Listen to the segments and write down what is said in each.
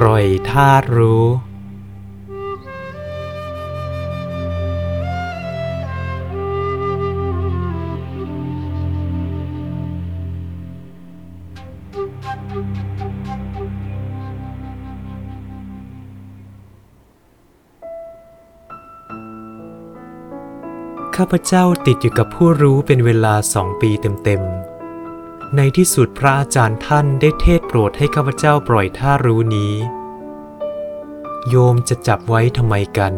ปล่อยธาตุรู้ ข้าพเจ้าติดอยู่กับผู้รู้เป็นเวลาสองปีเต็มๆ ในที่สุดพระอาจารย์ท่านได้เทศโปรดให้ข้าพเจ้าปล่อยท่ารู้นี้ โยมจะจับไว้ทำไมกัน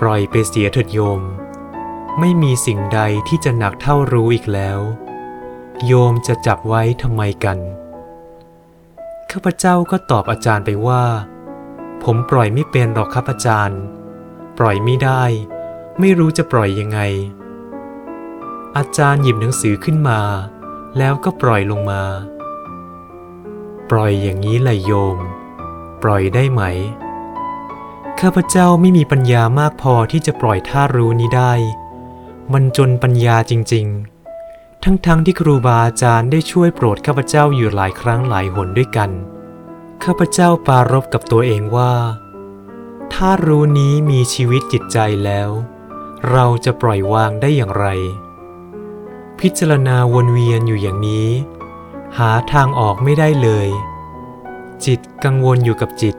ปล่อยไปเสียเถิดโยม ไม่มีสิ่งใดที่จะหนักเท่ารู้อีกแล้ว โยมจะจับไว้ทำไมกันข้าพเจ้าก็ตอบอาจารย์ไปว่า ผมปล่อยไม่เป็นหรอกครับอาจารย์ ปล่อยไม่ได้ ไม่รู้จะปล่อยยังไง อาจารย์หยิบหนังสือขึ้นมา แล้วก็ปล่อยลงมา ปล่อยอย่างนี้แหละโยม ปล่อยได้ไหม ข้าพเจ้าไม่มีปัญญามากพอที่จะปล่อยท่ารู้นี้ได้ มันจนปัญญาจริง ๆ ทั้งๆทที่ครูบาอาจารย์ได้ช่วยโปรดข้าพเจ้าอยู่หลายครั้งหลายหนด้วยกัน ข้าพเจ้าปรารบกับตัวเองว่าถ้ารู้นี้มีชีวิตจิตใจแล้ว เราจะปล่อยวางได้อย่างไร พิจารณาวนเวียนอยู่อย่างนี้ หาทางออกไม่ได้เลย จิตกังวลอยู่กับจิต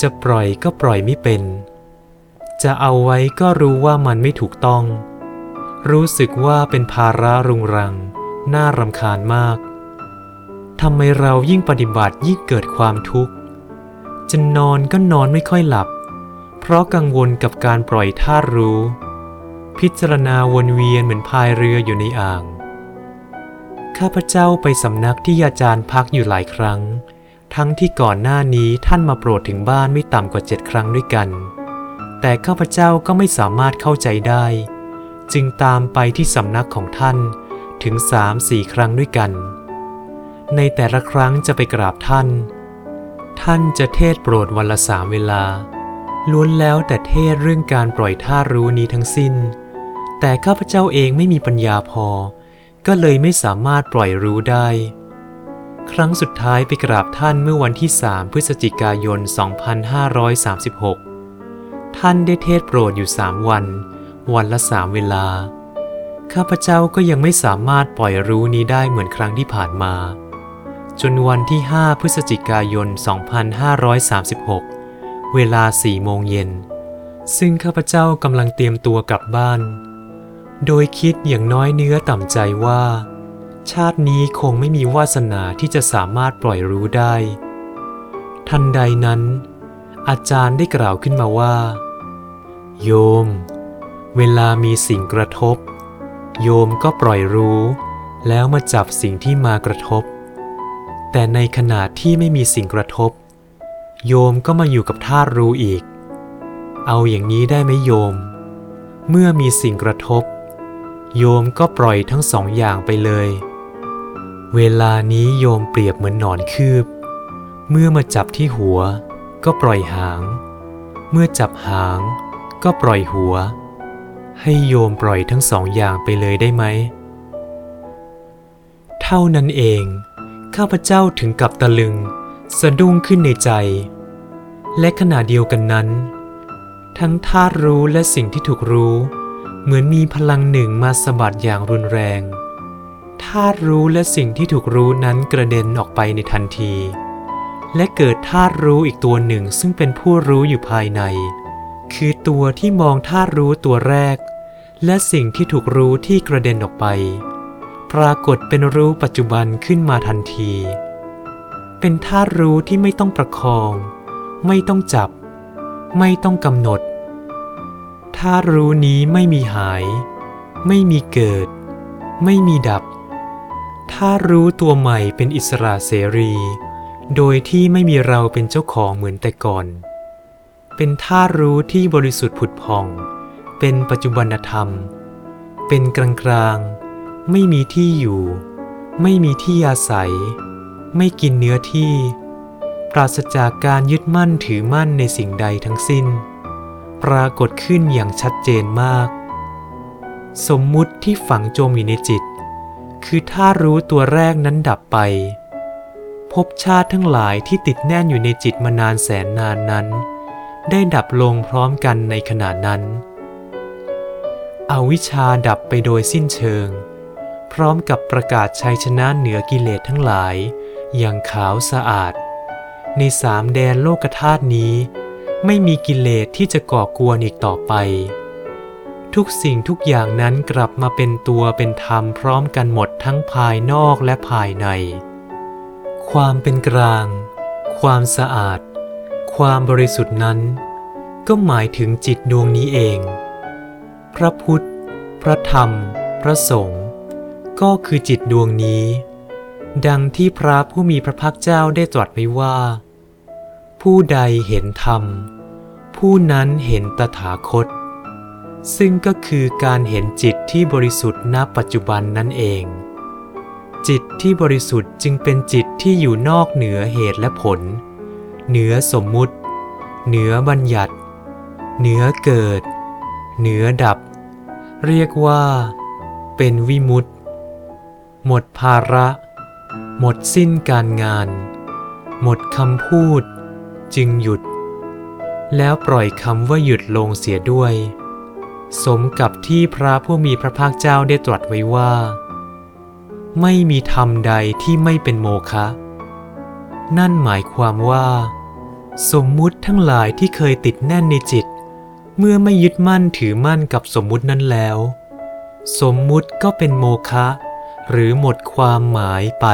จะปล่อยก็ปล่อยไม่เป็น จะเอาไว้ก็รู้ว่ามันไม่ถูกต้อง รู้สึกว่าเป็นภาระรุงรัง น่ารำคาญมากทำไมเรายิ่งปฏิบัติยิ่งเกิดความทุกข์ จะนอนก็นอนไม่ค่อยหลับ เพราะกังวลกับการปล่อยท่ารู้ พิจารณาวนเวียนเหมือนพายเรืออยู่ในอ่าง ข้าพเจ้าไปสำนักที่อาจารย์พักอยู่หลายครั้ง ทั้งที่ก่อนหน้านี้ท่านมาโปรดถึงบ้านไม่ต่ำกว่าเจ็ดครั้งด้วยกัน แต่ข้าพเจ้าก็ไม่สามารถเข้าใจได้ จึงตามไปที่สำนักของท่านถึงสามสี่ครั้งด้วยกัน ในแต่ละครั้งจะไปกราบท่าน ท่านจะเทศโปรดวันละสามเวลาล้วนแล้วแต่เทศเรื่องการปล่อยท่ารู้นี้ทั้งสิ้น แต่ข้าพเจ้าเองไม่มีปัญญาพอ ก็เลยไม่สามารถปล่อยรู้ได้ ครั้งสุดท้ายไปกราบท่านเมื่อวันที่3พฤศจิกายน 2536 ท่านได้เทศโปรดอยู่สามวัน วันละสามเวลา ข้าพเจ้าก็ยังไม่สามารถปล่อยรู้นี้ได้เหมือนครั้งที่ผ่านมา จนวันที่ 5 พฤศจิกายน 2536 เวลา4โมงเย็นซึ่งข้าพเจ้ากำลังเตรียมตัวกลับบ้าน โดยคิดอย่างน้อยเนื้อต่ำใจว่า ชาตินี้คงไม่มีวาสนาที่จะสามารถปล่อยรู้ได้ ทันใดนั้น อาจารย์ได้กล่าวขึ้นมาว่า โยม เวลามีสิ่งกระทบ โยมก็ปล่อยรู้ แล้วมาจับสิ่งที่มากระทบ แต่ในขณะที่ไม่มีสิ่งกระทบ โยมก็มาอยู่กับธาตุรู้อีก เอาอย่างนี้ได้ไหมโยมเมื่อมีสิ่งกระทบ โยมก็ปล่อยทั้งสองอย่างไปเลย เวลานี้โยมเปรียบเหมือนหนอนคืบ เมื่อมาจับที่หัว ก็ปล่อยหาง เมื่อจับหาง ก็ปล่อยหัว ให้โยมปล่อยทั้งสองอย่างไปเลยได้ไหม เท่านั้นเอง ข้าพเจ้าถึงกับตะลึง สะดุ้งขึ้นในใจ และขณะเดียวกันนั้น ทั้งธาตุรู้และสิ่งที่ถูกรู้ เหมือนมีพลังหนึ่งมาสะบัดอย่างรุนแรงธาตุรู้และสิ่งที่ถูกรู้นั้นกระเด็นออกไปในทันที และเกิดธาตุรู้อีกตัวหนึ่งซึ่งเป็นผู้รู้อยู่ภายใน คือตัวที่มองธาตุรู้ตัวแรก และสิ่งที่ถูกรู้ที่กระเด็นออกไป ปรากฏเป็นรู้ปัจจุบันขึ้นมาทันที เป็นธาตุรู้ที่ไม่ต้องประคอง ไม่ต้องจับ ไม่ต้องกำหนด ธารู้นี้ไม่มีหาย ไม่มีเกิด ไม่มีดับ ถ้ารู้ตัวใหม่เป็นอิสระเสรี โดยที่ไม่มีเราเป็นเจ้าของเหมือนแต่ก่อน เป็นท่ารู้ที่บริสุทธิ์ผุดผ่อง เป็นปัจจุบันธรรม เป็นกลางกลางๆไม่มีที่อยู่ ไม่มีที่อาศัย ไม่กินเนื้อที่ ปราศจากการยึดมั่นถือมั่นในสิ่งใดทั้งสิ้น ปรากฏขึ้นอย่างชัดเจนมาก สมมุติที่ฝังจมอยู่ในจิต คือถ้ารู้ตัวแรกนั้นดับไปผภชาติทั้งหลายที่ติดแน่นอยู่ในจิตมานานแสนนานนั้น ได้ดับลงพร้อมกันในขณะนั้น อวิชชาดับไปโดยสิ้นเชิง พร้อมกับประกาศชัยชนะเหนือกิเลสทั้งหลาย อย่างขาวสะอาด ในสามแดนโลกธาตุนี้ ไม่มีกิเลสที่จะก่อกวนอีกต่อไป ทุกสิ่งทุกอย่างนั้นกลับมาเป็นตัวเป็นธรรมพร้อมกันหมดทั้งภายนอกและภายใน ความเป็นกลาง ความสะอาด ความบริสุทธิ์นั้น ก็หมายถึงจิตดวงนี้เอง พระพุทธ พระธรรม พระสงฆ์ก็คือจิตดวงนี้ ดังที่พระผู้มีพระภาคเจ้าได้ตรัสไว้ว่า ผู้ใดเห็นธรรม ผู้นั้นเห็นตถาคต ซึ่งก็คือการเห็นจิตที่บริสุทธิ์ณปัจจุบันนั่นเอง จิตที่บริสุทธิ์จึงเป็นจิตที่อยู่นอกเหนือเหตุและผล เหนือสมมุติ เหนือบัญญัติ เหนือเกิด เหนือดับ เรียกว่า เป็นวิมุตติ หมดภาระ หมดสิ้นการงาน หมดคำพูด จึงหยุด แล้วปล่อยคำว่าหยุดลงเสียด้วย สมกับที่พระผู้มีพระภาคเจ้าได้ตรัสไว้ว่า ไม่มีธรรมใดที่ไม่เป็นโมฆะนั่นหมายความว่า สมมุติทั้งหลายที่เคยติดแน่นในจิต เมื่อไม่ยึดมั่นถือมั่นกับสมมุตินั้นแล้ว สมมุติก็เป็นโมฆะหรือหมดความหมายไป